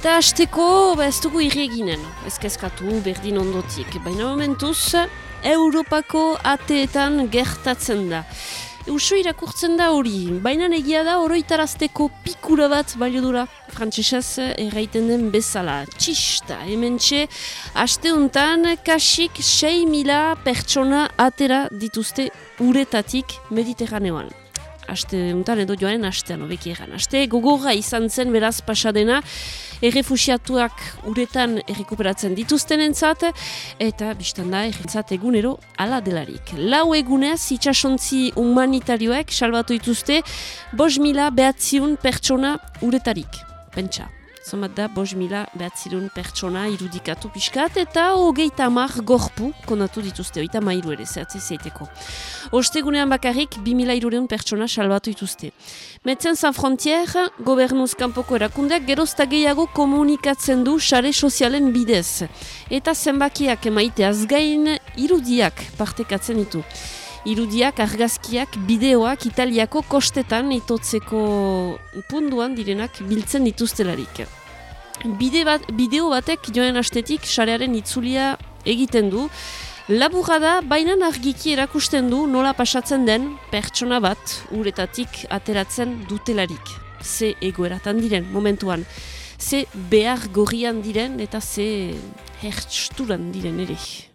Eta hasteko ba, ez dugu irreginen, ezkezkatu berdin ondotik. Baina momentuz, Europako ateetan gertatzen da. Uso irakurtzen da hori, baina egia da oroitarazteko pikura bat balio dura. Frantzesez erraiten den bezala. Txista, hemen txe, haste untan, kasik 6 mila pertsona atera dituzte uretatik mediterraneoan aste untan edo joan astean hobeki egan. Aste gogorra izan zen beraz pasadena errefusiatuak uretan errekuperatzen dituzten entzat, eta biztan da errentzat egunero ala delarik. Lau egunez itxasontzi humanitarioek salbatu dituzte bos mila behatziun pertsona uretarik. Pentsa zomat da, bos mila behatzirun pertsona irudikatu pixkat, eta hogeita mar gorpu konatu dituzte, oita mairu ere, zehatze zeiteko. Ostegunean bakarrik, bi mila irureun pertsona salbatu dituzte. Metzen San Frontier, gobernuz kanpoko erakundeak, gerozta gehiago komunikatzen du sare sozialen bidez. Eta zenbakiak emaiteaz gain, irudiak partekatzen ditu irudiak, argazkiak, bideoak italiako kostetan itotzeko punduan direnak biltzen dituztelarik. Bide bat, bideo batek joen astetik sarearen itzulia egiten du, Laburra da, baina argiki erakusten du nola pasatzen den pertsona bat uretatik ateratzen dutelarik. Ze egoeratan diren, momentuan. Ze behar gorrian diren eta ze hertsturan diren ere.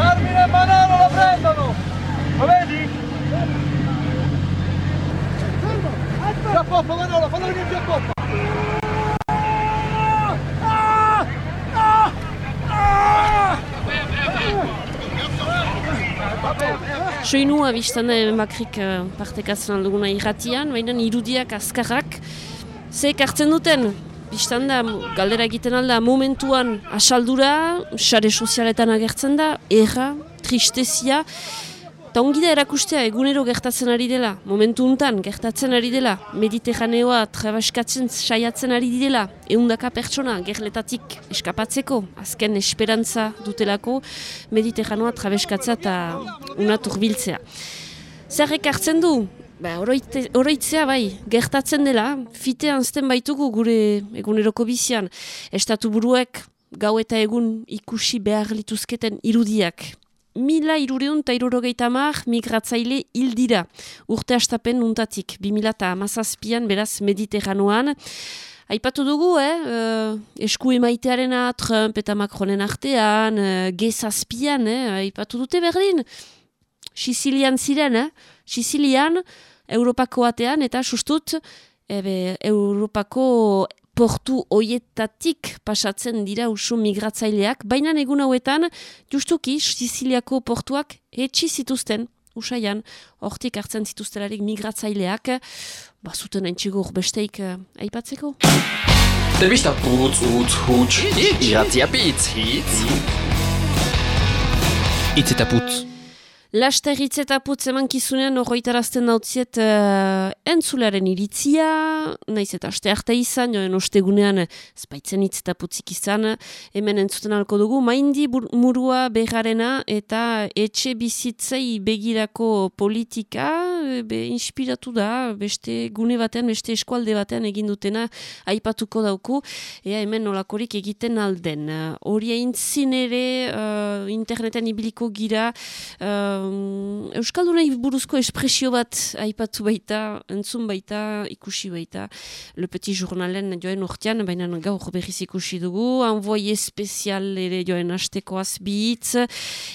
Carmine Manano lo prendono! Lo vedi? Già poppa Manolo, fallo venire già poppa! Soinu abistan da makrik uh, partekatzen alduguna irratian, baina irudiak azkarrak. Ze hartzen duten, biztan da, galdera egiten alda, momentuan asaldura, sare sozialetan agertzen da, erra, tristezia, eta ongi da erakustea egunero gertatzen ari dela, momentu untan gertatzen ari dela, mediterraneoa trabaskatzen saiatzen ari dela, eundaka pertsona gerletatik eskapatzeko, azken esperantza dutelako, mediterraneoa trabaskatzea eta unatur biltzea. Zerrek hartzen du, Ba, oroitzea bai, gertatzen dela, fite anzten baitugu gure eguneroko bizian. Estatu buruek gau eta egun ikusi behar lituzketen irudiak. Mila irureun eta irurogeita mar migratzaile hildira. Urte astapen nuntatik, bi mila eta amazazpian beraz mediterranoan. Aipatu dugu, eh? Uh, esku emaitearena Trump eta Macronen artean, uh, gezazpian, eh? aipatu dute berdin. Sicilian ziren, eh? Sicilian, Europako batean eta sustut ebe, Europako portu hoietatik pasatzen dira usu migratzaileak, baina egun hauetan justuki Siciliako portuak etxi zituzten, usaian, hortik hartzen zituztelarik migratzaileak, bazuten entxigur besteik uh, aipatzeko. Telebista putz, utz, huts, iratzia pitz, hitz. Itz eta putz. Lasta eta putz eman kizunean horroitarazten dautziet uh, entzularen iritzia, naiz eta aste arte izan, joen ostegunean spaitzen hitz eta putzik izan, hemen entzuten alko dugu, maindi murua beharena eta etxe bizitzei begirako politika, be, inspiratu da, beste gune batean, beste eskualde batean egin dutena aipatuko dauku, ea hemen nolakorik egiten alden. Hori uh, aintzin ere, uh, interneten ibiliko gira, uh, Euskaldunai buruzko espresio bat aipatu baita, entzun baita, ikusi baita, Le Petit Journalen joen urtean, baina gaur berriz ikusi dugu, envoie espezial ere joen hasteko azbitz,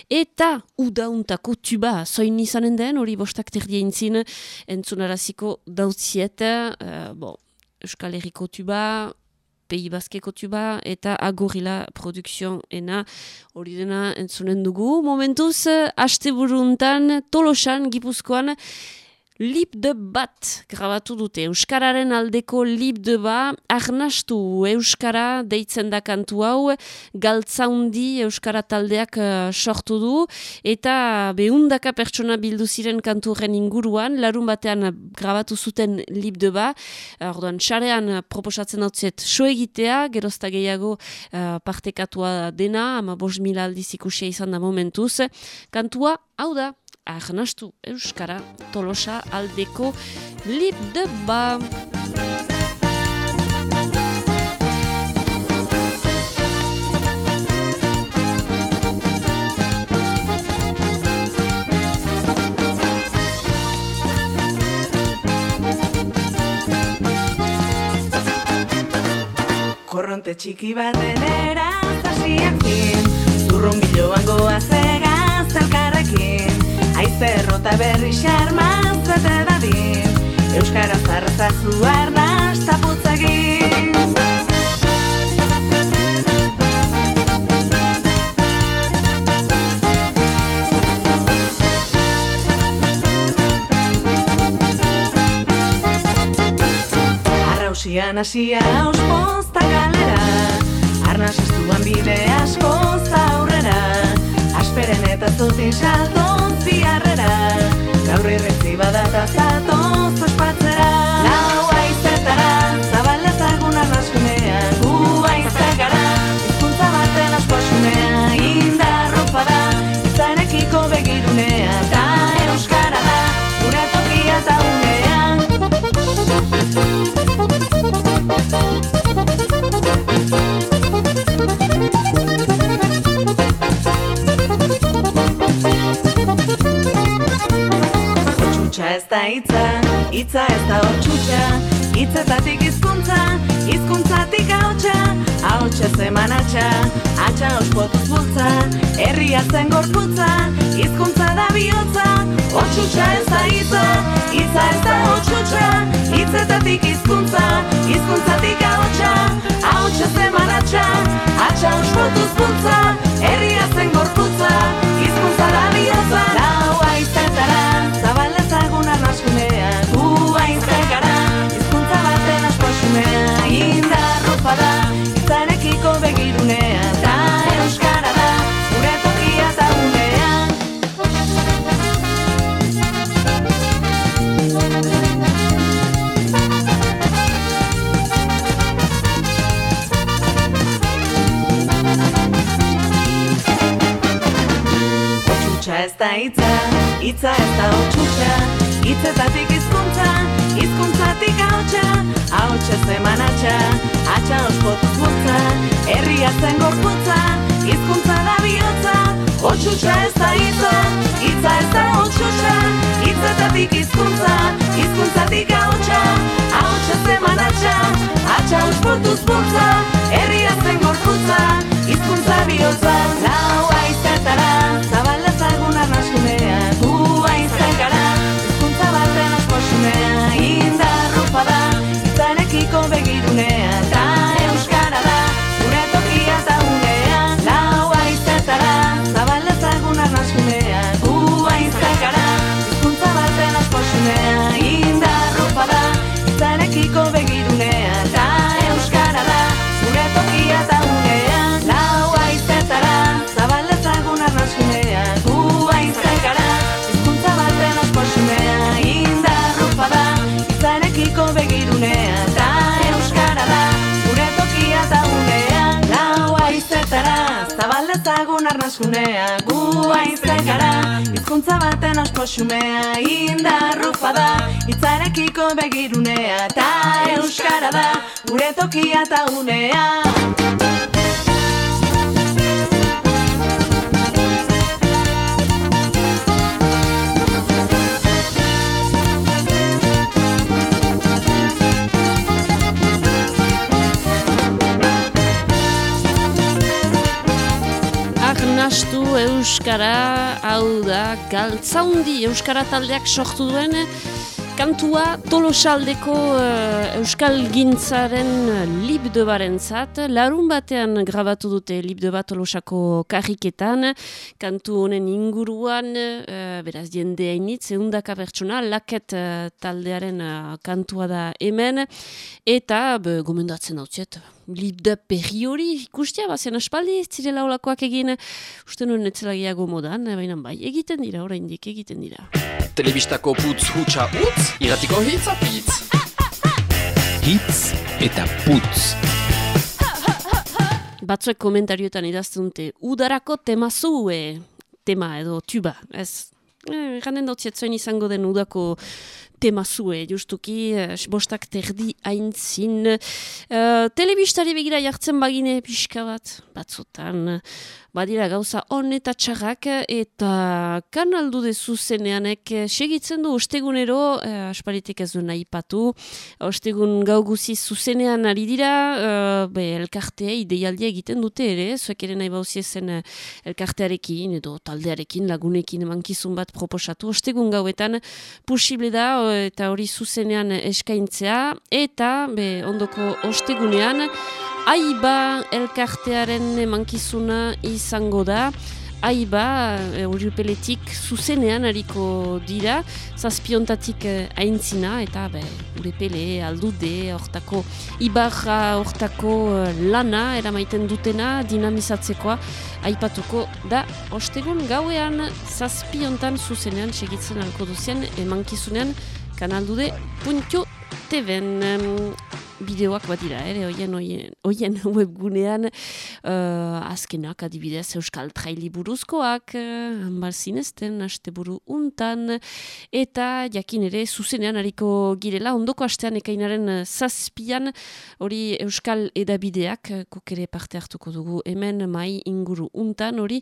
eta udauntako tuba, zoin izanen den, hori bostak terdia intzin, entzunaraziko dautziet, uh, bon, Euskal Herriko tuba, Pei Baskeko tuba eta Agorila Produkzion ena hori dena entzunen dugu. Momentuz, haste buruntan, tolosan, gipuzkoan, Lip de bat grabatu dute, Euskararen aldeko lip de ba, arnastu Euskara deitzen da kantu hau, galtzaundi Euskara taldeak uh, sortu du, eta behundaka pertsona bildu ziren kantu horren inguruan, larun batean grabatu zuten lip de ba, orduan xarean proposatzen hau zet so egitea, gerozta gehiago uh, partekatua dena, ama bos mila aldiz ikusia izan da momentuz, kantua hau da, ahnastu Euskara Tolosa aldeko lip de ba. Korronte txiki baten erazasiakin Zurrun biloan goaz egaz elkarrekin Aize errota berri xarmaz zete dadin Euskara zarrazazu arnaz taputzegin Arrausian hasia ausposta galera Arnaz estuan bide asko zaurrera Asperen eta zutin salton ziarrera. Gaur irretzi badata zatoz ospatzera. Lau aizetara, zabalezagun arnazkunea Gu aizte gara, izkuntza baten askosunea Indarropa da, izarekiko begirunea. Ta euskara da, gure tokia eta hitza ez da otxutxa Hitzetatik hizkuntza, hizkuntzatik ahotsa Ahotsa zeman atxa, atxa ospotuz bultza Herria zen gorputza, hizkuntza da bihotza Otxutxa ez da hitza, hitza ez da otxutxa Hitzetatik hizkuntza, hizkuntzatik ahotsa Ahotsa zeman atxa, atxa ospotuz bultza Herria zen gorputza, hizkuntza da bihotza hitza, hitza ez da otxutxa Hitzetatik hizkuntza, hizkuntzatik ahotsa Ahotsa zeman atxa, atxa ospotuz bultza Herria zen gorputza, hizkuntza da bihotza Otxutxa ez da hitza, hitza ez da otxutxa Hitzetatik hizkuntza, hizkuntzatik ahotsa Ahotsa zeman atxa, atxa ospotuz bultza Herria zen gorputza, hizkuntza bihotza. Lau aizetara, zabalezagun arnaskunea Gu aizte gara, hizkuntza baten asposunea Indarropa da, itzarekiko begirunea Ta euskara da, gure tokia eta unea Arnastu Euskara, hau da, galtzaundi Euskara taldeak sortu duen kantua tolosaldeko uh, Euskal Gintzaren libde barentzat. Larun batean grabatu dute libde bat tolosako karriketan, kantu honen inguruan, uh, beraz jende hainitz, eundaka pertsona, laket uh, taldearen uh, kantua da hemen, eta be, gomendatzen hau ziet, libde berri hori ikustia, bazen aspaldi zirela olakoak egin, uste nuen netzela gehiago modan, baina bai, egiten dira, oraindik egiten dira. Telebistako putz hutsa utz, iratiko hitz apitz. Hitz eta putz. Batzuek komentarioetan idaztunte, udarako tema zue, tema edo tuba, ez eh, ganen dutzietzoen izango den udako tema zue, justuki, eh, bostak terdi aintzin. Uh, telebistari begira jartzen bagine pixka bat, batzutan, badira gauza on eta txarrak, eta kanaldu de zuzeneanek segitzen du ostegunero, uh, asparitek ez du nahi patu, ostegun gau guzi zuzenean ari dira, uh, be, elkartea ideialdia egiten dute ere, zuek ere nahi bauzi zen elkartearekin, edo taldearekin, lagunekin emankizun bat proposatu, ostegun gauetan, posible da, eta hori zuzenean eskaintzea eta be, ondoko ostegunean aiba elkartearen emankizuna izango da aiba urupeletik e, zuzenean hariko dira. Zazpiontatik e, aintzina eta be, urepele aldude hortako ibarra hortako e, lana eramaiten dutena dinamizatzekoa aipatuko da ostegun gauean. Zazpiontan zuzenean segitzen alko duzien emankizunean kanaldude puntio teven bideoak bat dira, ere, oien, oien, oien webgunean uh, azkenak adibidez Euskal Traili buruzkoak, uh, hanbar zinezten, haste buru untan, eta jakin ere zuzenean hariko girela, ondoko hastean ekainaren zazpian, hori Euskal edabideak, kokere parte hartuko dugu hemen, mai inguru untan, hori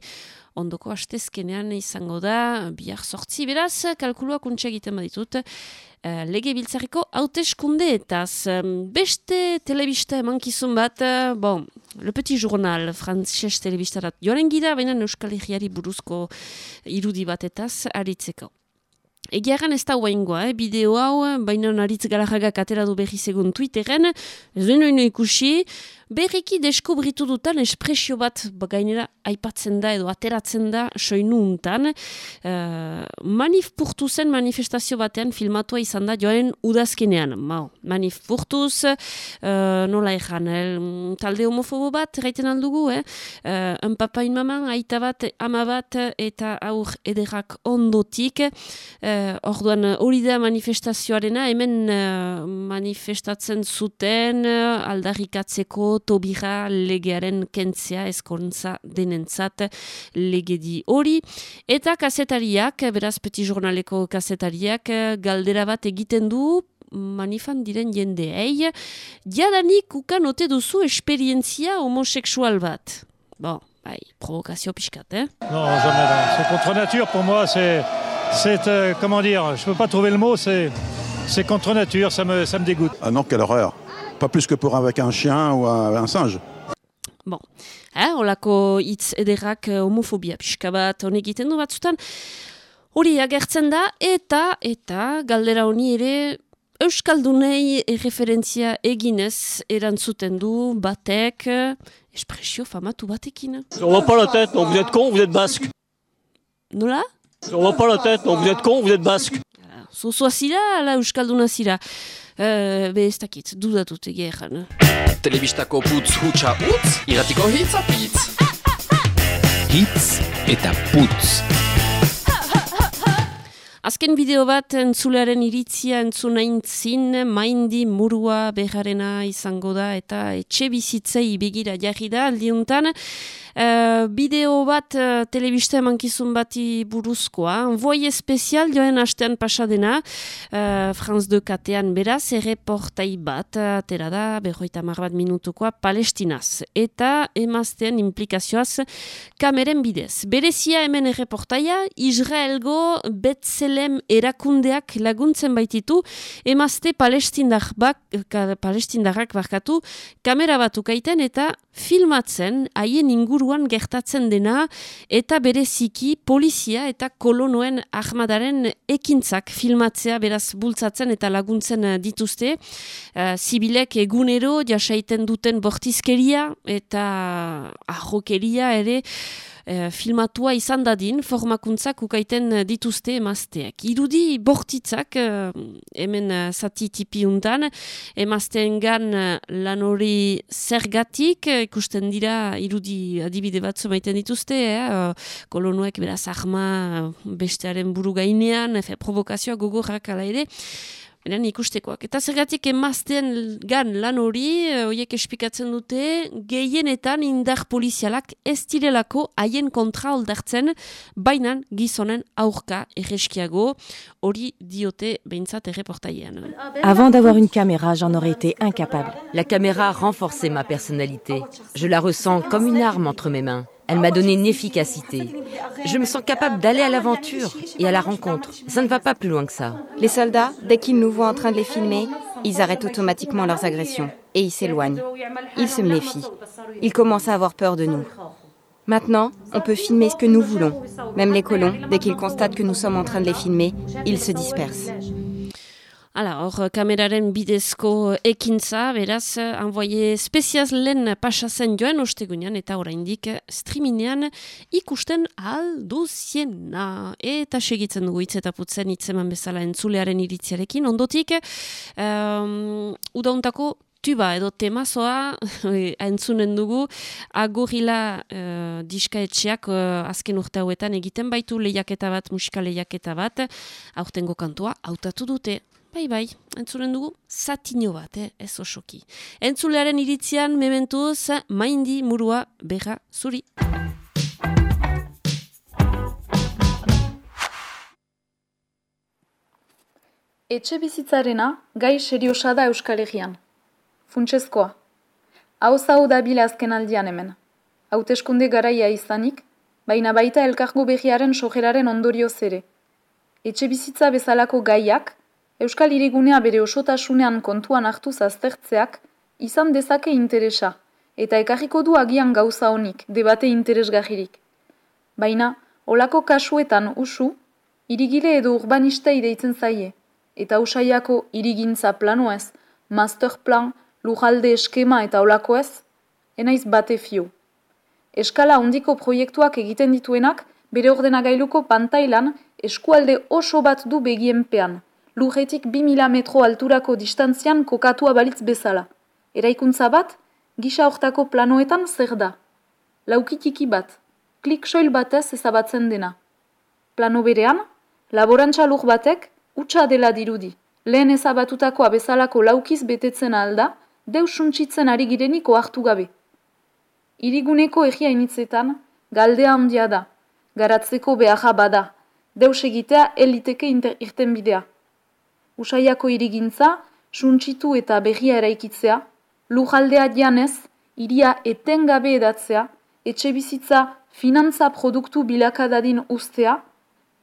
ondoko hastezkenean izango da, bihar sortzi beraz, kalkuluak untxe egiten baditut, uh, lege biltzareko hauteskunde eta beste telebista emankizun bat, uh, bon, Le Petit Journal, frantzes telebistarat joaren gira, baina Euskal Herriari buruzko irudi batetaz aritzeko. Egiaran ez da guaingoa, eh? bideo hau, baina naritz garajagak atera du berri segun Twitteren, ez duen ikusi, berriki deskubritu dutan espresio bat gainera aipatzen da edo ateratzen da soinu untan. Uh, manif purtu zen manifestazio batean filmatua izan da joen udazkenean. Mau, manif purtuz, uh, nola ezan, talde homofobo bat, reiten aldugu, eh? Uh, un papa in maman, aita bat, ama bat, eta aur ederrak ondotik. Uh, orduan hori da manifestazioarena, hemen uh, manifestatzen zuten aldarrikatzeko tobira legearen kentzea eskontza denentzat legedi hori. Eta kasetariak, beraz peti jurnaleko kasetariak, galdera bat egiten du, manifan diren jendeei, jadanik ukan ote duzu esperientzia homoseksual bat. Bon, bai, provokazio pixkat, eh? Non, jamais non. C'est contre nature, pour moi, c'est... C'est, euh, comment dire, je peux pas trouver le mot, c'est... C'est contre nature, ça me, ça me dégoûte. Ah non, quelle horreur pas plus que pour avec un chien ou un, singe. Bon, eh, olako hitz ederrak eh, homofobia pixka bat honek egiten du batzutan. Hori agertzen da, eta, eta, galdera honi ere, Euskaldunei referentzia eginez erantzuten du batek, espresio famatu batekin. On voit pas la tête, donc vous êtes con, vous êtes basque. Nola? On voit pas la tête, donc vous êtes con, vous êtes basque. Zira, ala Euskalduna zira. Uh, be ez dakit, dudatut egeran. Telebistako putz hutsa utz, iratiko hitz apitz. Hitz eta putz. Azken bideo bat entzulearen iritzia entzuna intzin, maindi murua beharena izango da eta etxe bizitzei begira jarri da aldiuntan. Uh, bideo bat uh, telebista emankizun bati buruzkoa. Voie espezial joen hastean pasadena, uh, Franz de Katean beraz, erreportai bat, atera da, berroita bat minutukoa, palestinaz. Eta emaztean implikazioaz kameren bidez. Berezia hemen erreportaia, Israelgo Betzelem erakundeak laguntzen baititu, emazte palestindar bak, palestindarrak barkatu, kamera batukaiten eta filmatzen haien inguruan gertatzen dena eta bereziki polizia eta kolonoen ahmadaren ekintzak filmatzea beraz bultzatzen eta laguntzen dituzte. Uh, egunero jasaiten duten bortizkeria eta ahokeria ere e, filmatua izan dadin formakuntzak ukaiten dituzte emazteak. Irudi bortitzak e, hemen zati tipi untan, emazteen gan lan hori zergatik, ikusten dira irudi adibide bat maiten dituzte, eh? kolonoek beraz ahma bestearen buru gainean, efe, provokazioa gogorrak ala ere, Eren ikustekoak. Eta zergatik emazten gan lan hori, horiek espikatzen dute, gehienetan indar polizialak ez direlako haien kontra oldartzen, bainan gizonen aurka erreskiago, hori diote behintzat erreportaiean. Avant d'avoir une caméra, j'en aurais été incapable. La caméra a renforcé ma personnalité. Je la ressens comme une arme entre mes mains. Elle m'a donné une efficacité. Je me sens capable d'aller à l'aventure et à la rencontre. Ça ne va pas plus loin que ça. Les soldats, dès qu'ils nous voient en train de les filmer, ils arrêtent automatiquement leurs agressions et ils s'éloignent. Ils se méfient. Ils commencent à avoir peur de nous. Maintenant, on peut filmer ce que nous voulons. Même les colons, dès qu'ils constatent que nous sommes en train de les filmer, ils se dispersent. Hala, hor kameraren bidezko ekintza, beraz, envoie speziaz lehen pasazen joan ostegunean eta oraindik streamingean ikusten alduziena. Eta segitzen dugu hitz eta putzen hitzeman bezala entzulearen iritziarekin. Ondotik, um, udauntako tuba edo temazoa entzunen dugu agurila uh, diskaetxeak uh, azken urte hauetan egiten baitu lehiaketa bat, musika lehiaketa bat, aurtengo kantua hautatu dute. Bai, bai, entzulen dugu, zatino bat, eh? ez osoki. Entzulearen iritzian, mementuz, maindi murua berra zuri. Etxe bizitzarena gai seriosa da Euskal Herrian. Funtsezkoa. Hau zau da azken aldian hemen. Hauteskunde garaia izanik, baina baita elkargo behiaren sojeraren ondorio zere. Etxe bizitza bezalako gaiak, Euskal Irigunea bere osotasunean kontuan hartu aztertzeak, izan dezake interesa, eta ekarriko du agian gauza honik, debate interesgahirik. Baina, olako kasuetan usu, irigile edo urbanista ideitzen zaie, eta usaiako irigintza plano ez, master plan, lujalde eskema eta olako ez, enaiz bate fio. Eskala ondiko proiektuak egiten dituenak, bere ordenagailuko pantailan eskualde oso bat du begienpean, lujetik 2000 metro alturako distantzian kokatua balitz bezala. Eraikuntza bat, gisa hortako planoetan zer da. Laukitiki bat, klik soil batez ezabatzen dena. Plano berean, laborantza lur batek, utxa dela dirudi. Lehen ezabatutakoa bezalako laukiz betetzen alda, deus suntsitzen ari gireniko hartu gabe. Iriguneko egia initzetan, galdea handia da. Garatzeko beharra bada, deus egitea eliteke irten bidea. Usaiako irigintza, suntsitu eta berria eraikitzea, lujaldea janez, iria etengabe edatzea, etxe bizitza finantza produktu bilakadadin ustea,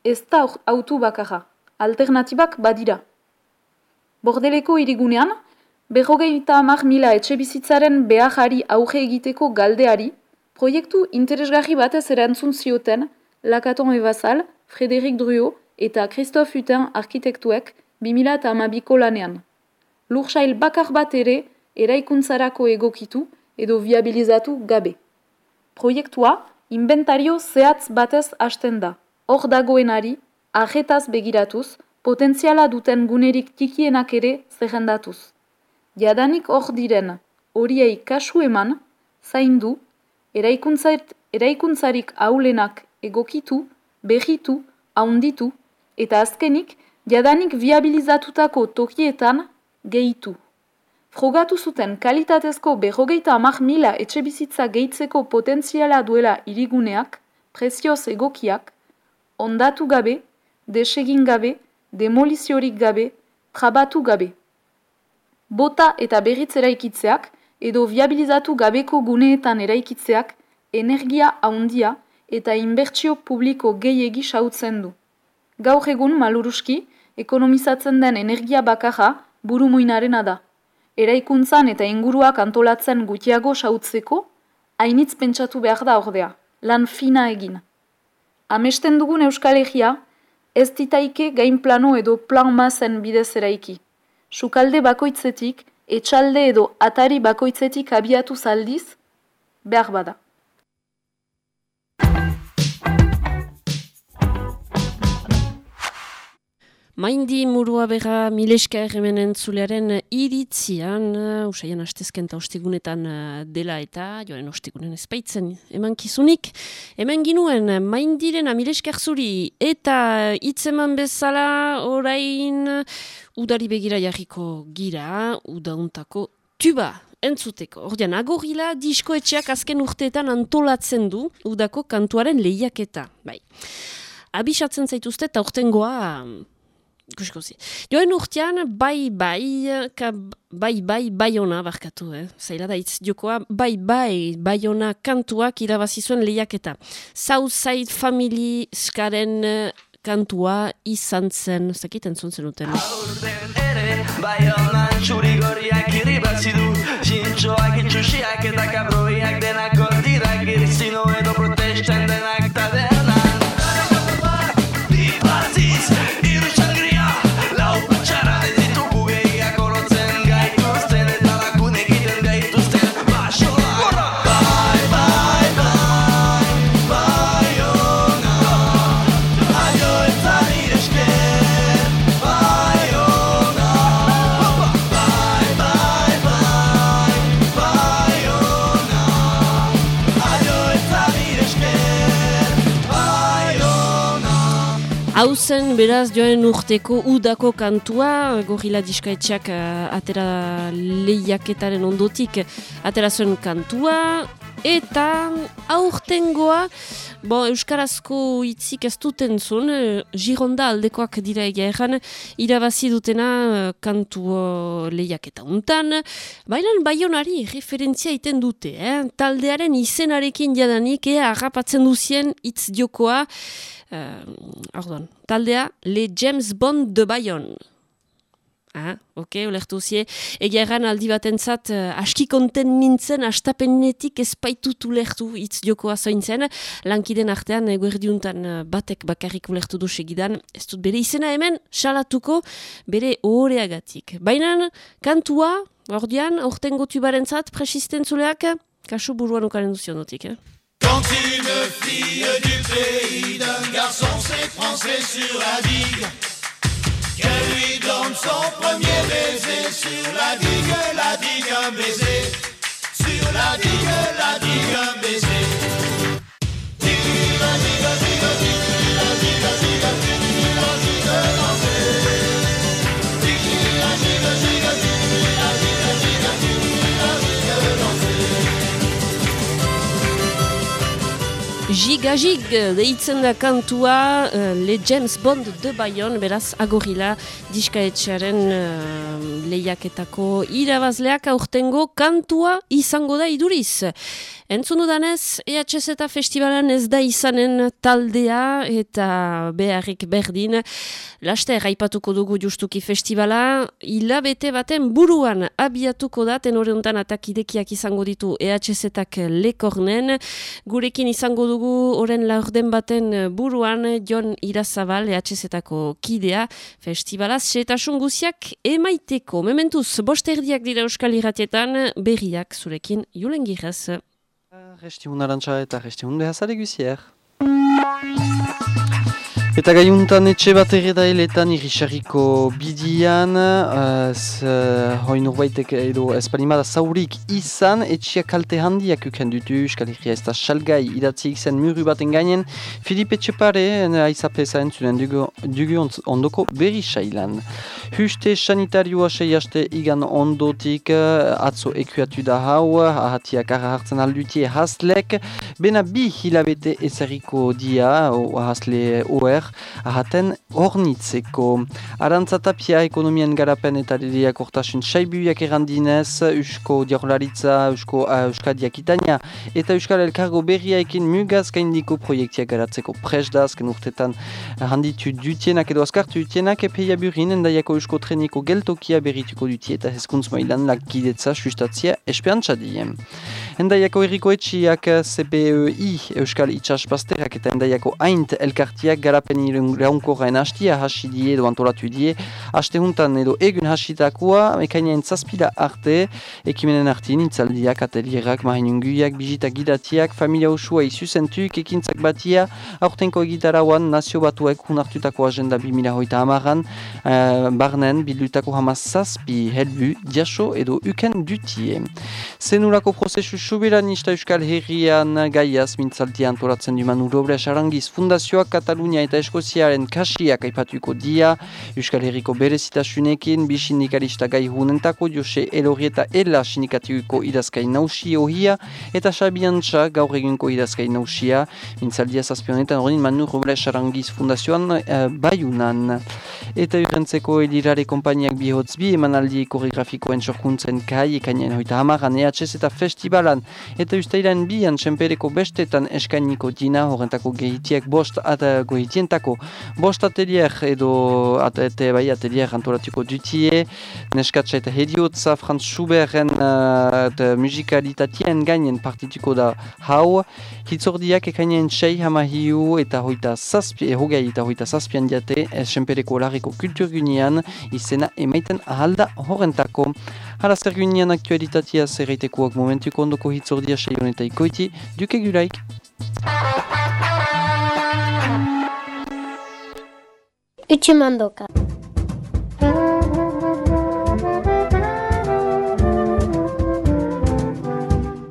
ez da autu bakarra, alternatibak badira. Bordeleko irigunean, berrogeita amak mila etxe bizitzaren beharari auge egiteko galdeari, proiektu interesgarri batez erantzun zioten, Lakaton Ebazal, Frederik Druo eta Christophe Hutin arkitektuek 2008ko lanean. Lursail bakar bat ere, eraikuntzarako egokitu edo viabilizatu gabe. Proiektua, inventario zehatz batez hasten da. Hor dagoenari, ahetaz begiratuz, potentziala duten gunerik tikienak ere zerrendatuz. Jadanik hor diren, horiei kasu eman, zaindu, eraikuntzarik aulenak egokitu, behitu, haunditu, eta azkenik, jadanik viabilizatutako tokietan gehitu. Frogatu zuten kalitatezko berrogeita amak mila etxe bizitza gehitzeko potentziala duela iriguneak, prezioz egokiak, ondatu gabe, desegin gabe, demoliziorik gabe, trabatu gabe. Bota eta berriz eraikitzeak, edo viabilizatu gabeko guneetan eraikitzeak, energia haundia eta inbertsio publiko gehiegi sautzen du. Gaur egun maluruski, ekonomizatzen den energia bakarra buru muinarena da. Eraikuntzan eta inguruak antolatzen gutiago sautzeko, hainitz pentsatu behar da ordea, lan fina egin. Amesten dugun Euskal Egia, ez ditaike gain plano edo plan mazen bidez eraiki. Sukalde bakoitzetik, etxalde edo atari bakoitzetik abiatu zaldiz, behar bada. Maindi murua bera mileska erremen entzulearen iritzian, uh, usaian hastezken eta ostegunetan uh, dela eta joaren ostegunen ezpaitzen eman kizunik. Hemen ginuen maindiren mileska zuri eta hitzeman bezala orain udari begira jarriko gira, udauntako tuba entzuteko. Ordean, agorila diskoetxeak azken urteetan antolatzen du udako kantuaren lehiaketa. Bai. Abisatzen zaituzte eta urtengoa Kusiko zi. Joen urtean, bai, bai, ka, bai, bai, bai ona, barkatu, eh? Zaila da, itz jokoa, bai, bai, bai ona kantuak irabazizuen lehiaketa. Southside Family skaren kantua izan zen, zakiten zuen zenuten. Bai honan txuri gorriak irribazi du Zintxoak itxusiak eta kabroiak denak Hau zen, beraz, joen urteko udako kantua, gorila diskaetxeak uh, atera lehiaketaren ondotik atera zuen kantua, eta aurtengoa, bo, Euskarazko hitzik ez duten zuen, eh, Gironda aldekoak dira egia erran, irabazi dutena eh, kantu lehiaketa untan, baina baionari referentzia iten dute, eh? taldearen izenarekin jadanik, ea harrapatzen duzien hitz jokoa, Uh, orduan, taldea, Le James Bond de Bayonne. Ah, ok, olertu zie. Egia erran aldi batentzat uh, aski konten nintzen, astapenetik espaitut ulertu hitz jokoa zointzen. Lankiden artean, eguerdiuntan uh, batek bakarrik ulertu du segidan. Ez dut bere izena hemen, salatuko bere ohoreagatik. Baina, kantua, ordean, aurten gotu barentzat, presisten zuleak, kasu buruan ukaren duzionotik, eh? Quand une fille du pays d'un garçon s'est français sur la digue, qu'elle lui donne son premier baiser sur la digue, la digue un baiser, sur la digue, la digue un baiser. Gigagig deitzen da kantua uh, Le James Bond de Bayonne, beraz agorila diskaetxearen uh, lehiaketako irabazleak aurtengo kantua izango da iduriz. Entzun dudanez, EHZ eta festivalan ez da izanen taldea eta beharrik berdin. Laste erraipatuko dugu justuki festivala, hilabete baten buruan abiatuko da, tenore honetan atakidekiak izango ditu EHZ-ak lekornen. Gurekin izango dugu oren laurden baten buruan Jon Irazabal EHZ-ako kidea festivalaz, setasun guziak emaiteko. Mementuz, bost erdiak dira euskal irratietan, berriak zurekin julen girez. Restihun arantxa eta restihun behazare guzier. Eta gaiuntan etxe bat erredailetan irisarriko bidian, uh, hoi norbaitek edo espalimada zaurik izan, etxea kalte handiak uken dutu, Euskal Herria ez da salgai idatziek zen muru baten gainen, Filip Etxepare, aizapesa entzunen dugu, dugu ondoko berri sailan. Huste sanitarioa seiaste igan ondotik, atzo ekuatu da hau, ahatiak ara hartzen aldutie haslek, bena bi hilabete ezerriko dia, hasle OR, ahaten hornitzeko. Arantzatapia ekonomian garapen eta diriak ortasun saibuiak errandinez, Eusko Diarlaritza, Eusko uh, Euskadiak Itania eta Euskal Elkargo berriaekin mugaz gaindiko proiektiak garatzeko presda, azken urtetan handitu dutienak edo askartu dutienak epeia burin endaiako Eusko Treniko geltokia berrituko dutie eta hezkuntz mailan lakidetza sustatzia esperantza dien. Endaiako erriko etxiak CPEI Euskal Itxaspazterak eta endaiako aint elkartiak garapen iraunkorraen hastia hasi die edo antolatu die. Haste juntan edo egun hasitakoa, mekainien zazpila arte, ekimenen artin, itzaldiak, atelierak, mahinunguiak, bizitak gidatiak, familia usua izuzentuk, ekintzak batia, aurtenko egitarauan nazio batuek hunartutako agenda 2000 hoita amaran, uh, barnen bildutako hamaz zazpi helbu, diaso edo uken dutie. Zenulako prozesu Soberanista Euskal Herrian gaiaz mintzaltia antolatzen du Manu Robles Arangiz. Fundazioak Katalunia eta Eskoziaren kasiak aipatuko dia. Euskal Herriko berezitasunekin bi sindikalista gai hunentako Jose Elorri eta Ella sindikatiko idazkai nausi ohia eta Xabiantza gaur egunko idazkai nausia mintzaldia zazpionetan horrein Manu Robles Arangiz Fundazioan uh, baiunan eta urrentzeko elirare kompainiak bihotz bi emanaldi koreografikoen sorkuntzen kai ekainen hoita hamaran EHS eta festivalan eta ustailan bian txempereko bestetan eskainiko dina horrentako gehitiek bost eta gohitientako bost atelier edo atete bai atelier antolatuko dutie. Neskatsa eta hediotza Franz Schuberren uh, musikalitatien gainen partituko da hau. Hitzordiak ekainen txei hamahiu eta hoita zazpi ehogei eta hoita zazpian diate txempereko larriko kulturgunean izena emaiten ahalda horrentako. Hala zer guinean aktualitatea zerreitekoak momentuko ondoko hitzordia saion eta ikoiti, duke gulaik.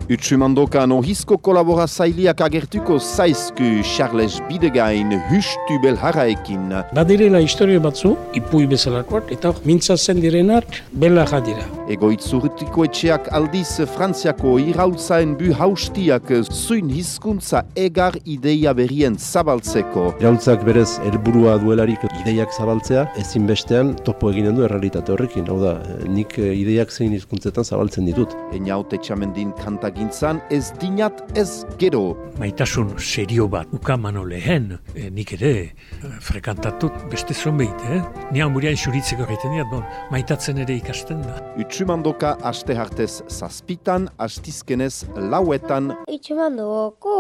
Utsumandoka. Utsumandokan ohizko kolaborazailiak agertuko zaizku Charles Bidegain hustu belharaekin. Badirela historio batzu, ipui bezalakoak, eta mintzatzen direnak bela jadira. Egoitzurtiko etxeak aldiz Frantziako irautzaen bu haustiak zuin hizkuntza egar ideia berrien zabaltzeko. Irautzak berez helburua duelarik ideiak zabaltzea, ezin bestean topo eginen du errealitate horrekin. Hau da, nik ideiak zein hizkuntzetan zabaltzen ditut. Einaute txamendin kantak gintzan ez dinat ez gero. Maitasun serio bat ukamano lehen, e, nik ere e, frekantatut beste zonbeit, eh? Ni hamurian xuritzeko egiten diat, bon, maitatzen ere ikasten da. Utsumandoka aste hartez zazpitan, astizkenez lauetan. Utsumandoko.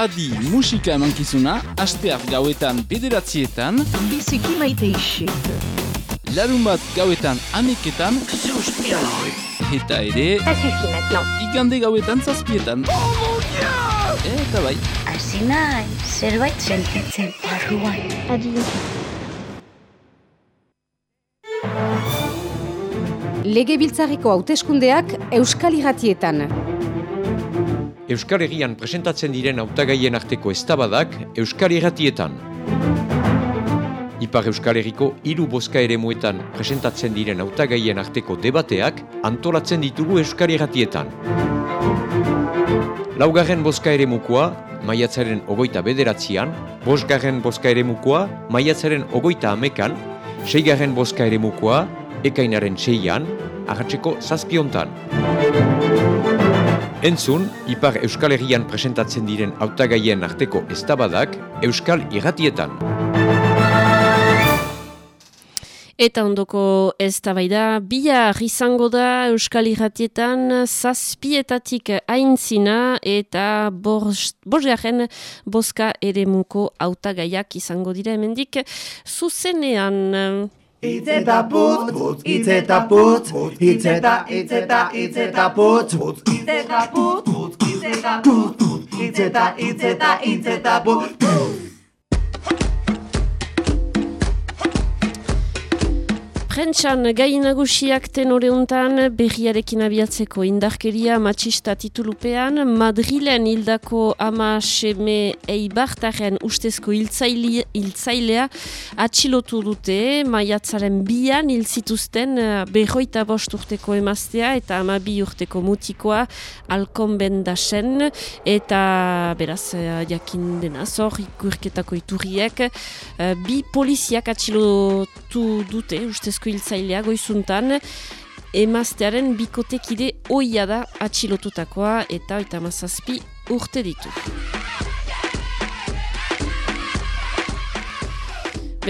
Adi musika emankizuna, asteak gauetan bederatzietan, Biziki maite isik. Larun bat gauetan aneketan, eta ere, igande gauetan zazpietan. Eta bai, Hasi nahi, zerbait sentitzen barruan. Adi. Legebiltzarreko hauteskundeak Euskal Irratietan. Euskal Herrian presentatzen diren hautagaien arteko eztabadak Euskal Irratietan. Ipar Euskal Herriko hiru bozka eremuetan presentatzen diren hautagaien arteko debateak antolatzen ditugu Euskal Irratietan. Laugarren bozka eremukoa, maiatzaren ogoita bederatzean, bosgarren bozka eremukoa, maiatzaren ogoita amekan, seigarren bozka eremukoa, ekainaren seian, ahatzeko zazpiontan. Entzun, Ipar Euskal Herrian presentatzen diren hautagaien arteko eztabadak Euskal Irratietan. Eta ondoko ez da bihar izango da Euskal Irratietan zazpietatik aintzina eta bosgarren boska ere muko autagaiak izango dira hemendik zuzenean. Itz eta putz, itz eta putz, itz eta, itz eta, itz eta putz, itz eta putz, itz eta putz, itz eta, itz eta, itz eta putz, Prentxan gai nagusiak tenore untan berriarekin abiatzeko indarkeria matxista titulupean Madrilen hildako ama seme eibartaren ustezko hiltzaile- hiltzailea atxilotu dute. Maiatzaren bian hil zituzten eh, berroita bost urteko emaztea eta ama bi urteko mutikoa alkon bendasen. Eta beraz eh, jakin dena zor ikurketako iturriek eh, bi poliziak atxilotu dute ustezko hiltzailea goizuntan emaztearen bikotekide oia da atxilotutakoa eta eta mazazpi urte ditu.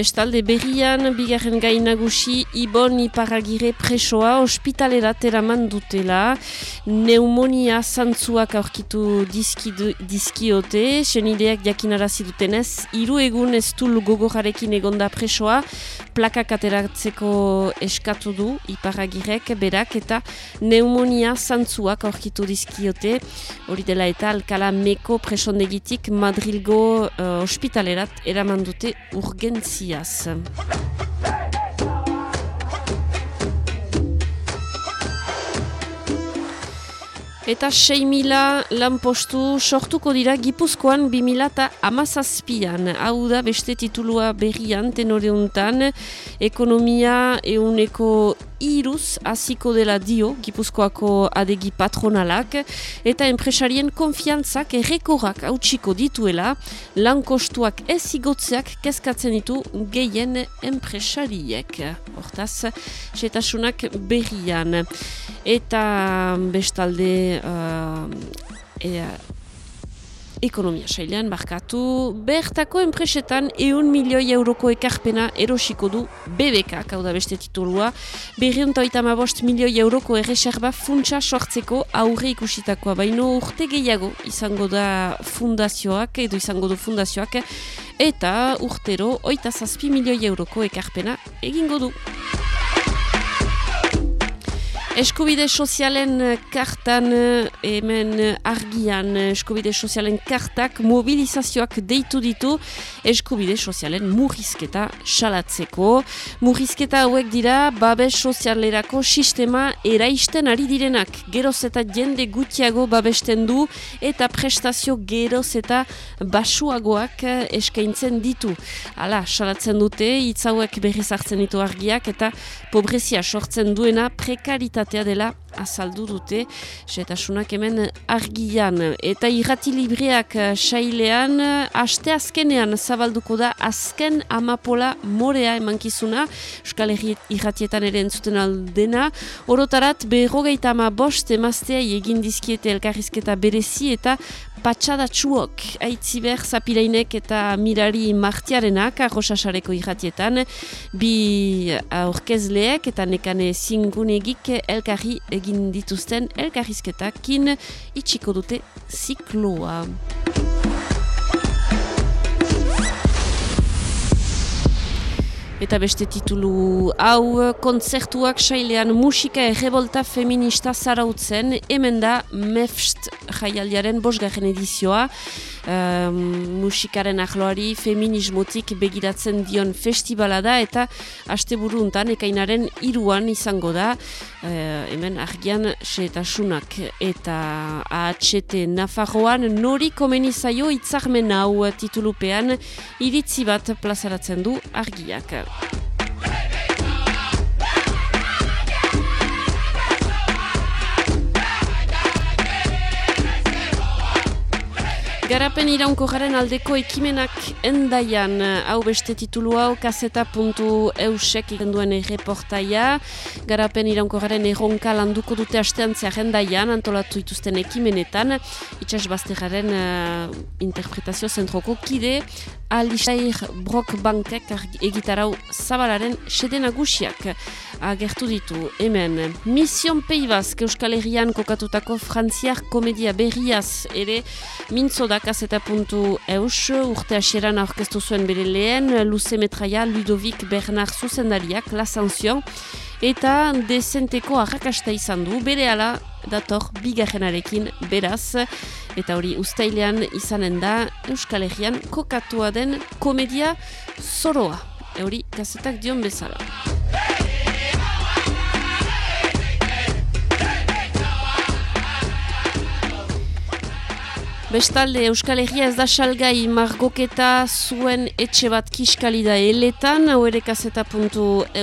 Bestalde berrian, bigarren gai nagusi, Ibon Iparagire presoa ospitalera teraman dutela, pneumonia zantzuak aurkitu dizkidu- dizkiote, senideak jakinarazi dutenez, hiru egun ez du gogorarekin egonda presoa, plakak ateratzeko eskatu du Iparagirek berak eta pneumonia zantzuak aurkitu dizkiote, hori dela eta Alcala Meko presondegitik Madrilgo uh, ospitalerat eraman dute Iaz. Eta 6.000 lanpostu sortuko dira Gipuzkoan 2000 eta amazazpian. Hau da beste titulua berrian tenoreuntan, ekonomia euneko iruz hasiko dela dio Gipuzkoako adegi patronalak eta enpresarien konfiantzak errekorrak hautsiko dituela lankostuak ez igotzeak kezkatzen ditu gehien enpresariek. Hortaz, setasunak berrian. Eta bestalde uh, e, ekonomia sailean barkatu. Bertako enpresetan eun milioi euroko ekarpena erosiko du BBK, hau da beste titulua. Berriunta bost milioi euroko erreserba funtsa sortzeko aurre ikusitakoa. Baino urte gehiago izango da fundazioak, edo izango du fundazioak, eta urtero oita zazpi milioi euroko ekarpena egingo du. Eskubide sozialen eh, kartan eh, hemen eh, argian eskubide sozialen kartak mobilizazioak deitu ditu eskubide sozialen murrizketa salatzeko. Murrizketa hauek dira babes sozialerako sistema eraisten ari direnak. Geroz eta jende gutiago babesten du eta prestazio geroz eta basuagoak eskaintzen ditu. Hala, salatzen dute, hitz hauek berriz hartzen ditu argiak eta pobrezia sortzen duena prekarita errealitatea dela azaldu dute, setasunak hemen argian. Eta irrati libreak eh, sailean, aste azkenean zabalduko da azken amapola morea emankizuna, Euskal irratietan ere entzuten aldena, orotarat berrogeita ama bost emaztea egin dizkiete elkarrizketa berezi eta patxadatxuok aitziber zapileinek eta mirari martiarenak arrosasareko irratietan bi aurkezleek eta nekane zingunegik elkarri egin dituzten elkarrizketakin itxiko dute zikloa. Eta beste titulu hau kontzertuak sailean musika errebolta feminista zarautzen. Hemen da MEFST jaialdiaren bosgarren edizioa musikaren ahloari feminismotik begiratzen dion festivala da eta haste buruntan ekainaren iruan izango da uh, hemen argian setasunak eta AHT Nafarroan nori komeni zaio itzarmen hau titulupean iritzi bat plazaratzen du argiak. Garapen iraunko garen aldeko ekimenak endaian hau beste titulu hau kaseta.eusek ikenduen reportaia. Garapen iraunko garen erronka landuko dute asteantzia endaian antolatu ituzten ekimenetan. Itxas bazteraren uh, interpretazio zentroko kide Alistair Brock Bankek egitarau zabalaren sede nagusiak agertu ditu. Hemen, Mission Peibazk Euskal Herrian kokatutako frantziar komedia berriaz ere mintzo kaseta puntu eus urte asieran aurkeztu zuen bere lehen Luce Metraia, Ludovic Bernard Zuzendariak, La Sanction eta desenteko arrakasta izan du, bere ala dator bigarrenarekin beraz, eta hori ustailean izanen da Euskal Herrian kokatua den komedia zoroa, hori kazetak dion bezala. Bestalde, Euskal Herria ez da salgai margoketa zuen etxe bat kiskali da eletan, hau ere uh,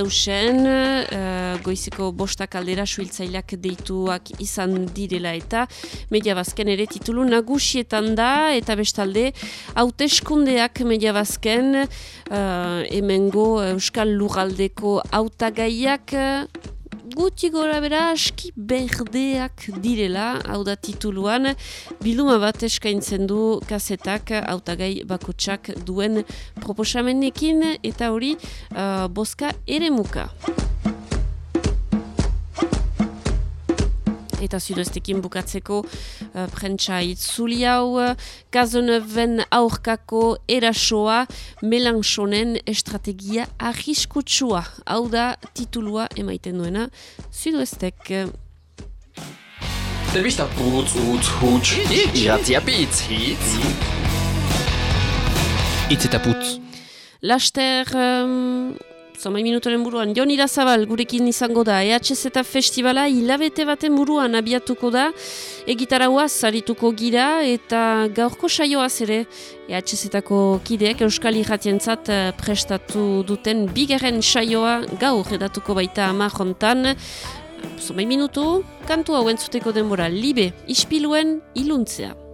goizeko bostak aldera suiltzaileak deituak izan direla eta media bazken ere titulu nagusietan da, eta bestalde, hauteskundeak media bazken, uh, emengo Euskal Lugaldeko autagaiak, guti gora bera aski berdeak direla, hau da tituluan, biluma bat eskaintzen du kasetak autagai bakotsak duen proposamenekin eta hori uh, boska ere muka. Eta zudeztekin bukatzeko uh, prentsa itzuli hau, kazoneven aurkako erasoa, melanchonen estrategia arriskutsua. Hau da titulua emaiten duena, zudeztek. Telebista putz, utz, huts, iratzia pitz, hitz. Itz eta putz. Laster, um, zomai minutoren buruan, Jon Irazabal gurekin izango da, EHZ eta festivala hilabete baten buruan abiatuko da, egitaragoaz zarituko gira eta gaurko saioaz ere, EHZ-etako kideek Euskal Iratientzat eh, prestatu duten bigarren saioa gaur edatuko baita amajontan, zomai minutu, kantu hau entzuteko denbora, libe, ispiluen iluntzea.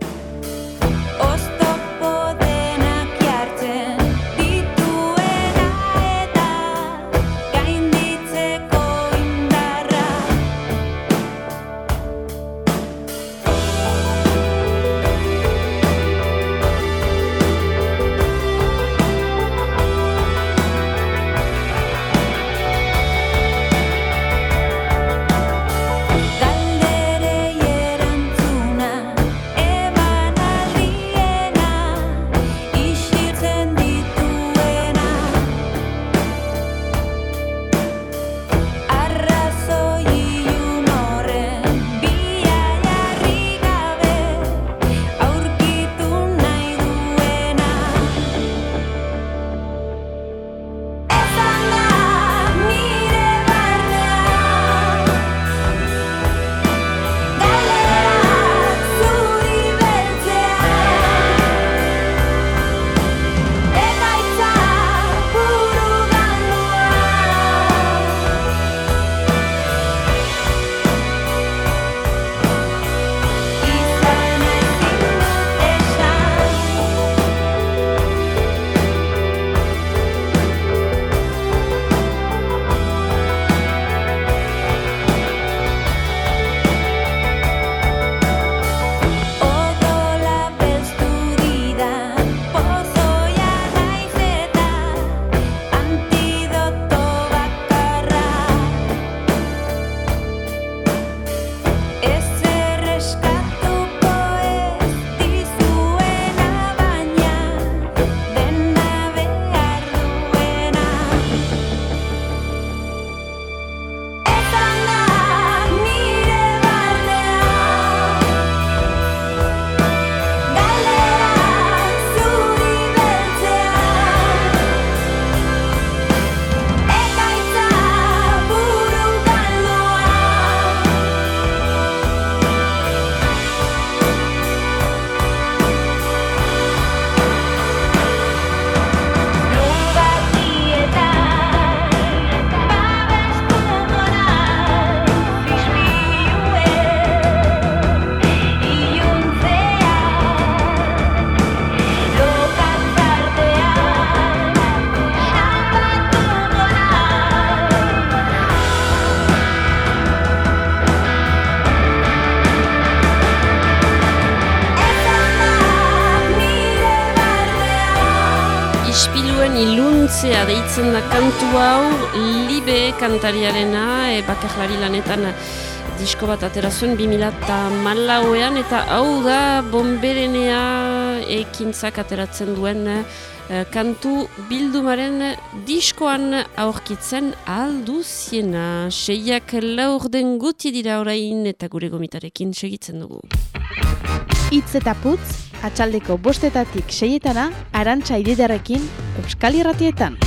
Iluntzea deitzen da kantu hau, libe kantariarena, e, bakarlari lanetan disko bat atera zuen 2008an, eta hau da bomberenea ekintzak ateratzen duen e, kantu bildumaren diskoan aurkitzen alduziena. Seiak laur den guti dira orain eta gure gomitarekin segitzen dugu. Itz eta putz, atxaldeko bostetatik seietana, arantxa ididarekin, Euskal Irratietan.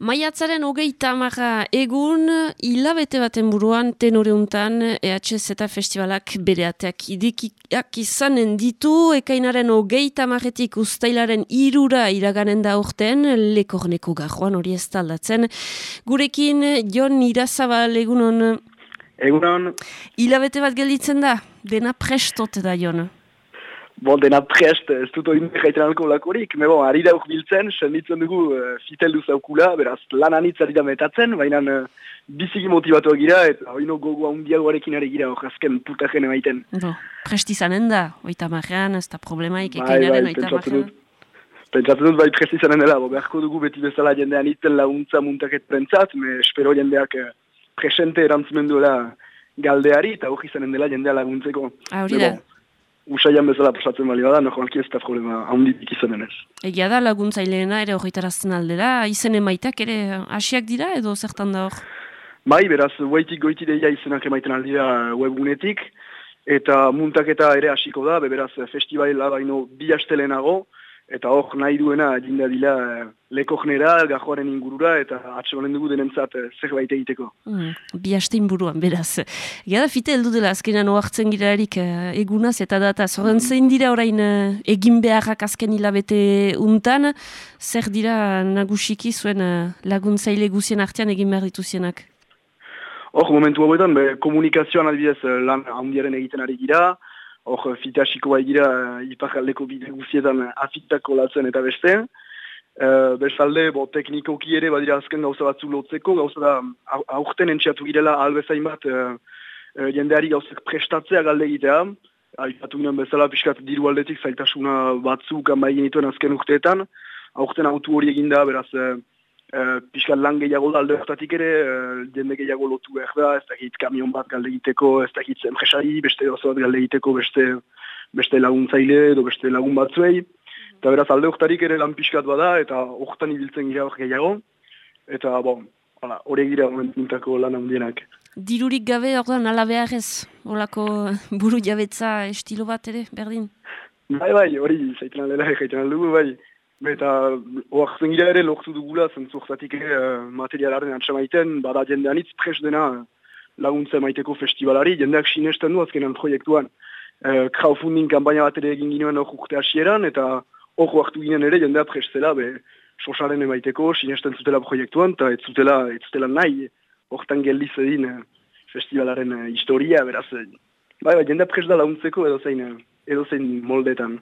Maiatzaren hogeita amaga egun, hilabete baten buruan tenoreuntan EHZ eta festivalak bereateak idikiak izanen ditu, ekainaren hogeita amaretik ustailaren irura iraganen da urten, lekorneko garroan hori ez taldatzen. Gurekin, Jon Irazabal egunon, Egunon, hilabete bat gelditzen da, dena prestote da Jon. Bon, dena prest, ez dut oin gaiten alko lakorik, me bon, ari da biltzen, senditzen dugu uh, fitel duzaukula, beraz, lan anitz ari da metatzen, baina uh, biziki motivatuak gira, eta oino gogoa undiagoarekin ari gira, hor azken putajen emaiten. Do, prest izanen da, oita marrean, ez da problemaik, Bai, ekainaren bai, oita marrean. Pentsatzen dut bai prest izanen dela, bo, beharko dugu beti bezala jendean iten laguntza muntaket prentzat, me espero jendeak uh, presente erantzunen duela galdeari, eta hori izanen dela jendea laguntzeko. Ah, hori da. Usaian bezala pasatzen bali bada, normalki ez da problema handitik izanen ez. Egia da laguntzaileena ere horretarazten aldera, izen emaitak ere hasiak dira edo zertan da hor? Bai, beraz, waitik goiti deia izenak emaiten aldira webgunetik, eta muntaketa ere hasiko da, be beraz, festivalela baino bi astelenago, eta hor nahi duena jinda dila eh, lekognera, gajoaren ingurura, eta atse honen dugu denentzat eh, zerbait egiteko. Mm, bi haste inburuan, beraz. Gara fite heldu dela azkenan oartzen girarik uh, egunaz eta data. Zoran zein dira orain egin beharrak azken hilabete untan, zer dira nagusiki zuen laguntzaile guzien artean egin behar dituzienak? Hor, momentu hauetan, be, komunikazioan adibidez lan handiaren egiten ari gira, hor fitasiko bai gira uh, iparaldeko bide guzietan afitako latzen eta beste. Uh, Besalde, bo, teknikoki ere badira azken gauza batzu lotzeko, gauza da aurten entxeatu girela albezain bat uh, uh, jendeari gauzak prestatzea galde egitea. Aipatu ginen bezala pixkat diru aldetik zailtasuna batzuk amai genituen azken urteetan. Aurten autu hori eginda, beraz, uh, Uh, Piskat lan gehiago da alde hortatik ere, uh, jende gehiago lotu behar da, ez dakit kamion bat galde egiteko, ez dakit enpresari, beste oso bat galde egiteko, beste, beste laguntzaile edo beste lagun batzuei. Eta beraz alde hortarik ere lan piskat bada, eta hortan ibiltzen gira hor gehiago. Eta, bon, hori gira momentuntako lan handienak. Dirurik gabe ordan ala behar ez, holako buru jabetza estilo bat ere, berdin? Bai, bai, hori, zaiten alera, zaiten aldugu, bai. Eta oaxen gira ere lortu dugula zentzurzatik ere uh, materialaren atxamaiten, bada jendean itz pres dena uh, laguntza maiteko festivalari, jendeak sinesten du azkenan proiektuan. Uh, crowdfunding kampaina bat ere egin ginoen hor urte hasieran, eta hor hartu ginen ere jendea pres zela, be, sosaren emaiteko, sinesten zutela proiektuan, eta ez zutela, ez zutela nahi, hortan geldiz edin uh, festivalaren uh, historia, beraz, bai, bai, jendea pres da laguntzeko edo zein, edo zein moldetan.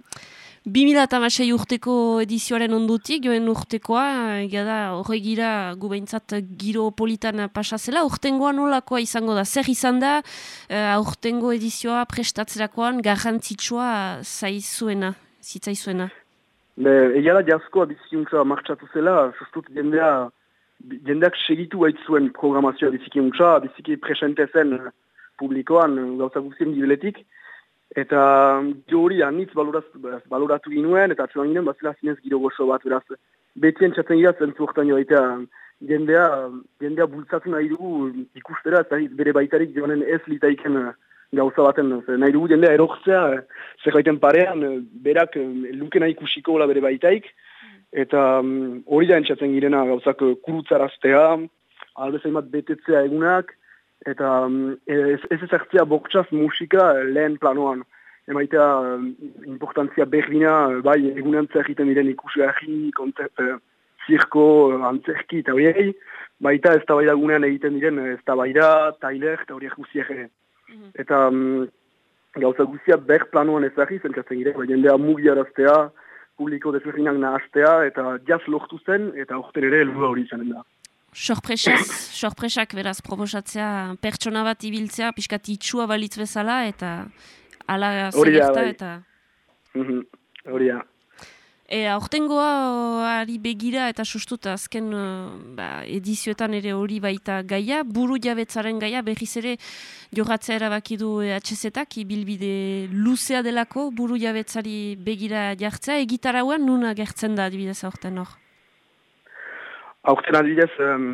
2006 urteko edizioaren ondutik, joen urtekoa, egia da, horre gira gubeintzat giro politan pasazela, urtengoa nolakoa izango da, zer izan da, uh, urtengo edizioa prestatzerakoan garrantzitsua zaizuena, zitzaizuena? Be, egia da, jazkoa bizikiuntza martxatu zela, sustut jendea, jendeak segitu zuen programazioa bizikiuntza, biziki presente zen publikoan, gauza guztien gibeletik, Eta jo hori anitz baloratu ginuen, eta atzuan ginen, bazila zinez giro gozo bat, beraz, betien txatzen gira zentzu hortan joa, eta jendea, jendea bultzatu nahi dugu ikustera, eta bere baitarik joanen ez litaiken gauza baten, nahi dugu jendea erortzea, zer gaiten parean, berak luke nahi ikusiko bere baitaik, eta hori da entzatzen girena gauzak kurutzaraztea, albezain bat betetzea egunak, eta um, ez ez ezartzea boktsaz musika lehen planoan. Emaitea um, importantzia berdina, bai egunantza egiten diren ikusgarri, uh, zirko, uh, antzerki eta horiei, baita ez gunean egiten diren ez da baida, tailer eta horiek guziak ere. Mhm. Eta um, gauza guzia ber planoan ezagri, zenkatzen gire, bai jendea mugiaraztea, publiko desberdinak nahaztea, eta jaz lortu zen, eta orten ere helbua hori izanen da. Sorpresaz, sorpresak beraz proposatzea pertsona bat ibiltzea, pixkat itxua balitz bezala, eta ala zegerta, bai. eta... Mhm, hori da. E, aurtengoa ari begira eta sustut azken ba, edizioetan ere hori baita gaia, buru jabetzaren gaia, berriz ere jogatzea erabaki du HZ-ak, ibilbide luzea delako buru jabetzari begira jartzea, egitarauan nuna gertzen da adibidez aurten hor? Aukten adibidez, um,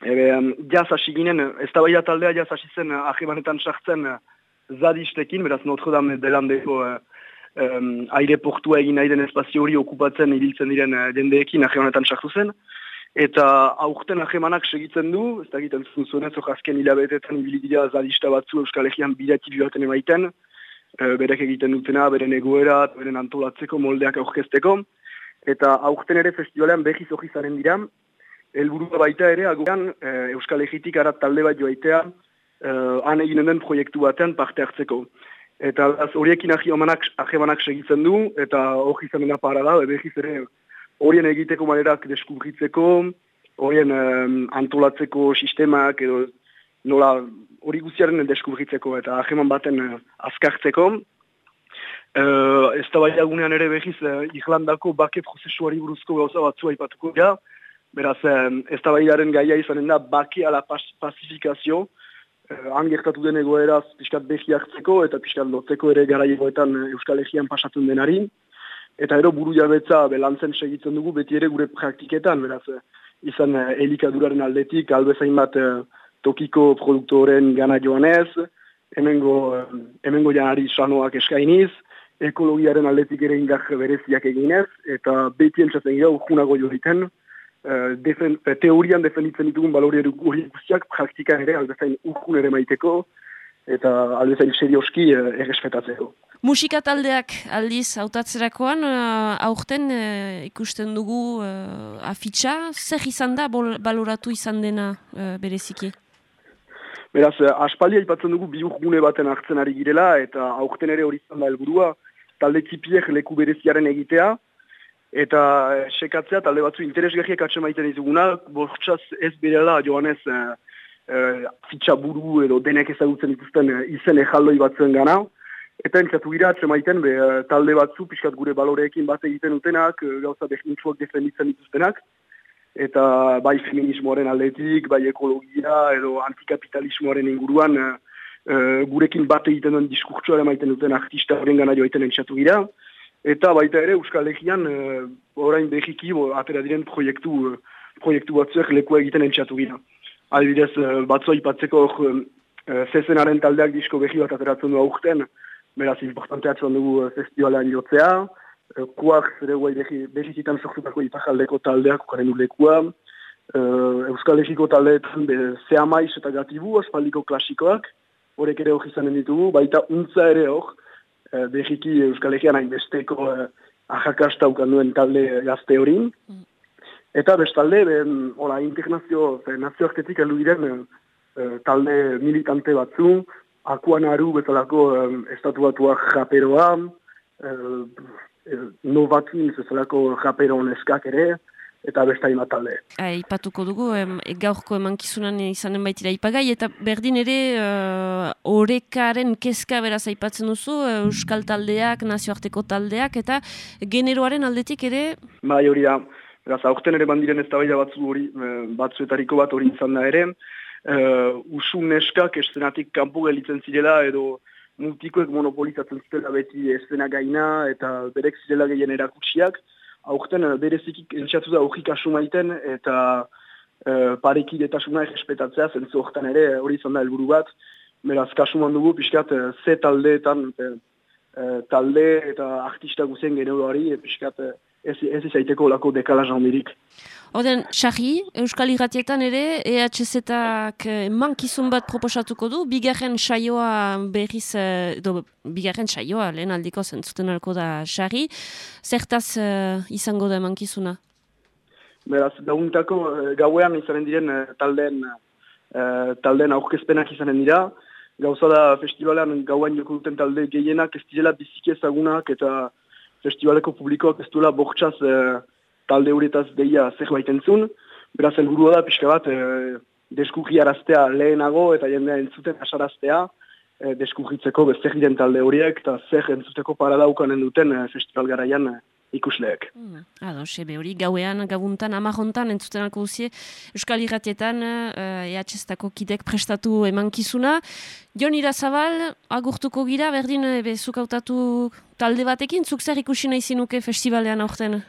ebe, um, jaz hasi ginen, ez da taldea jaz hasi zen uh, ahibanetan sartzen uh, zadistekin, beraz Notre Dame delandeko uh, um, aireportua egin nahi den espazio hori okupatzen ibiltzen diren uh, dendeekin ahibanetan sartu zen. Eta aurten ahemanak segitzen du, ez da egiten zuzunez, azken hilabetetan ibilidea zadista batzu Euskal Herrian bidati bihaten emaiten, uh, berek egiten dutena, beren egoera, beren antolatzeko, moldeak aurkezteko. Eta aurten ere festivalean behiz hori zaren dira, helburua baita ere, agoan e, Euskal Egitik arat talde bat joaitea, e, han eginen den proiektu batean parte hartzeko. Eta horiekin ahi ahemanak segitzen du, eta hori izan dena para da, behiz ere horien egiteko manerak deskubritzeko, horien antolatzeko sistemak, edo nola hori guztiaren deskubritzeko, eta aheman baten uh, azkartzeko. Uh, ez da ere behiz uh, Irlandako bake prozesuari buruzko gauza batzu aipatuko dira. Beraz, ez da baiaren gaia izanen da bake ala pas pasifikazio. Uh, Angertatu den egoera pixkat behi hartzeko eta pixkat lotzeko ere gara egoetan Euskal Herrian pasatzen denari. Eta ero buru jabetza belantzen segitzen dugu beti ere gure praktiketan. Beraz, uh, izan uh, elikaduraren aldetik, albezain bat tokiko produktoren gana joanez, hemengo, hemengo janari sanoak eskainiz, ekologiaren aldetik ere indar bereziak eginez, eta beti entzatzen gira urgunago jo defen, teorian defenditzen ditugun balori hori guztiak praktikan ere albezain urgun ere maiteko eta albezain serioski uh, errespetatzeko. Musika taldeak aldiz hautatzerakoan uh, aurten uh, ikusten dugu uh, afitxa, zer izan da baloratu izan dena uh, bereziki? Beraz, aspaldia aipatzen dugu bi baten hartzen ari girela eta aurten ere hori izan da helburua talde tipiek leku bereziaren egitea, eta e, sekatzea talde batzu interesgarriak atxe maiten dituguna, bortxaz ez berela joanez e, e, buru edo denek ezagutzen dituzten izen ejaldoi batzuen gana, eta entzatu gira atxe maiten be, talde batzu, pixkat gure baloreekin bat egiten dutenak, e, gauza behnitzuak defenditzen dituztenak, eta bai feminismoaren aldetik, bai ekologia edo antikapitalismoaren inguruan, e, gurekin bat egiten duen diskurtsoa maiten duten artista horren gana joaiten entzatu gira, Eta baita ere Euskal Herrian uh, orain behiki atera diren proiektu, uh, proiektu batzuek leku egiten entxatu gira. Adibidez, uh, batzoa ipatzeko uh, zezenaren taldeak disko behi bat ateratzen du aurten, beraz importanteatzen dugu uh, festivalan jotzea, uh, kuak zere guai behizitan sortutako ipajaldeko taldeak ukaren lekua, uh, Euskal Herriko taldeetan be, zea maiz eta gatibu, aspaldiko klasikoak, horrek ere hori izanen ditugu, baita untza ere hor, Eh, behiki Euskal Herrian hainbesteko eh, ajakasta duen talde gazte hori. Mm. Eta bestalde, ben, hola, internazio, nazioartetik heldu diren eh, talde militante batzu, akuan aru bezalako eh, estatu batuak japeroa, eh, eh, novakin bezalako japero neskak ere, eta besta ima talde. Aipatuko dugu, em, gaurko emankizunan izanen baitira ipagai, eta berdin ere uh, orekaren kezka beraz aipatzen duzu, Euskal taldeak, nazioarteko taldeak, eta generoaren aldetik ere? Bai hori da, beraz aurten ere bandiren ez da batzu hori, batzuetariko bat hori izan da ere, uh, usu neskak estenatik kanpo gelitzen zirela, edo multikoek monopolizatzen zirela beti estena gaina, eta berek zirela gehien erakutsiak, aurten berezikik entxatu da hori kasumaiten eta e, pareki detasuna errespetatzea zentzu horretan ere hori izan da helburu bat. Beraz, kasuman dugu, pixkat, e, ze taldeetan e, talde eta artista guzien genero hori, e, pixkat, ez, ez izaiteko lako dekalaz handirik. Oden, Xarri, Euskal Iratietan ere, EHZ-ak mankizun bat proposatuko du, bigarren saioa berriz, do, bigarren saioa lehen aldiko zentzuten alko da Xarri, zertaz uh, izango da mankizuna? Beraz, dauntako gauean izanen diren talden, uh, talden aurkezpenak izanen dira, gauza da festivalean gauan joko duten talde gehienak ez direla biziki ezagunak eta festivaleko publikoak ez duela bortxaz eh, talde horretaz deia zerbait entzun. Beraz, helburua da, pixka bat, e, deskurri araztea lehenago eta jendea entzuten asaraztea, e, deskurritzeko bezer talde horiek eta zer entzuteko paradaukanen duten e, festival garaian ikusleek. Mm, Ado, sebe hori, gauean, gabuntan, amajontan, entzuten alko duzie, Euskal Iratietan, EHZ-tako kidek prestatu emankizuna. Jon Irazabal, agurtuko gira, berdin, bezuk hautatu talde batekin, zuk zer nahi zinuke festivalean aurten?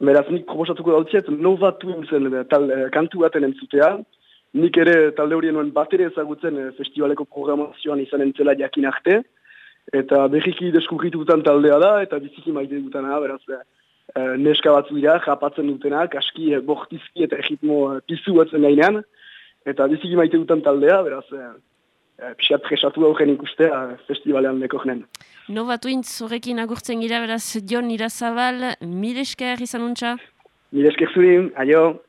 Beraz, nik proposatuko dautziet, Nova Twins tal, kantu baten entzutea. Nik ere talde horien nuen bat ezagutzen festivaleko programazioan izan entzela jakin arte eta berriki deskurritu dutan taldea da, eta biziki maite dutana, beraz, e, neska batzu dira, japatzen dutenak, aski bortizki eta egitmo e, pizu batzen gainean, eta biziki maite dutan taldea, beraz, e, e, pixat presatu aurren ikustea festivalean leko jenen. No batu agurtzen gira, beraz, Jon Irazabal, mire esker izan untxa? Mire esker zurin, aio!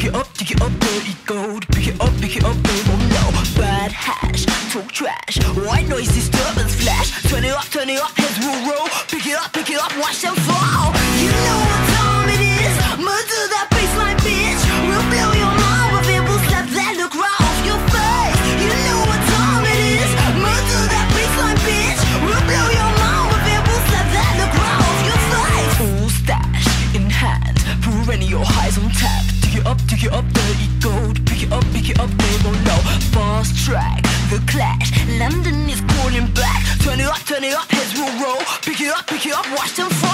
Pick it up, pick it up, there it goes Pick it up, pick it up, there won't Bad hash, talk trash. White noise, disturbance, flash. Turn it up, turn it up, heads will roll. Pick it up, pick it up, watch them fall. You know what time it is. Murder that pick it up, there it goes. Pick it up, pick it up, they won't know. Fast track, the clash. London is calling back. Turn it up, turn it up, heads will roll. Pick it up, pick it up, watch them fall.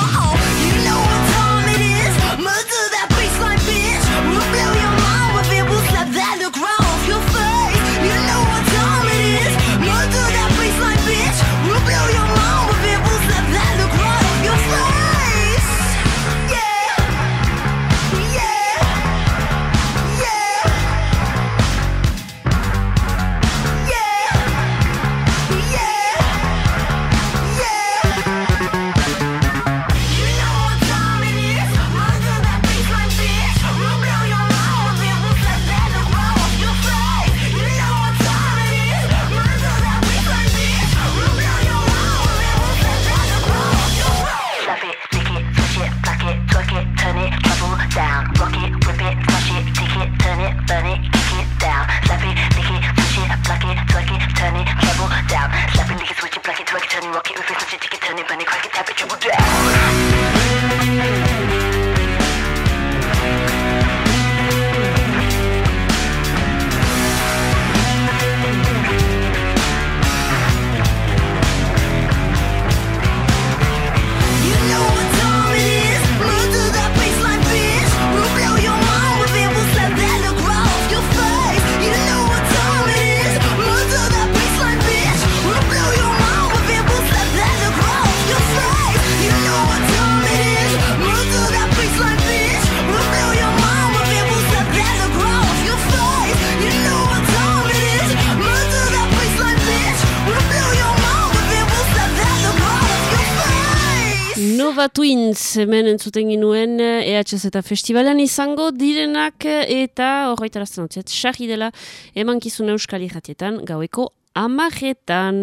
Twins hemen entzuten ginuen EHZ eta festivalan izango direnak eta horretarazten dut, sarri dela emankizun euskal irratietan gaueko amaretan.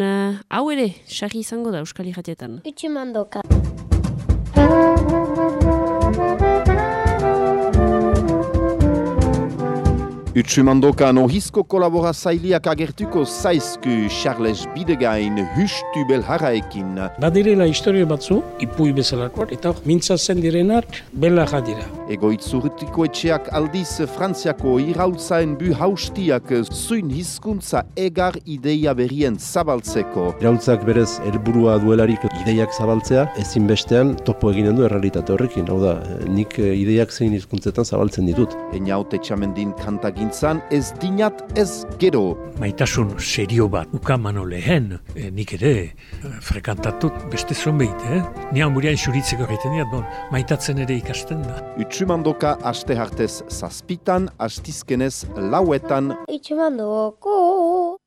Hau ere, sarri izango da euskal irratietan. Utsi mandoka. Utsumandokan ohizko kolaborazailiak agertuko zaizku Charles Bidegain hustu belharaekin. Badirela historio batzu, ipui bezalakoak, eta hor, mintzatzen direnak, bela jadira. Egoitzurtiko etxeak aldiz Frantziako irautzaen bu haustiak zuin hizkuntza egar ideia berrien zabaltzeko. Irautzak berez helburua duelarik ideiak zabaltzea, ezinbestean topo eginen du errealitate horrekin. Hau da, nik eh, ideiak zein hizkuntzetan zabaltzen ditut. Einaute txamendin kantagintzan ez dinat ez gero. Maitasun serio bat ukamano lehen, eh, nik ere eh, frekantatut beste zonbeit, eh? Ni hamurian xuritzeko egiten diat, bon, maitatzen ere ikasten da. Utsumandoka aste hartez zazpitan, astizkenez lauetan, Utsi mandoko.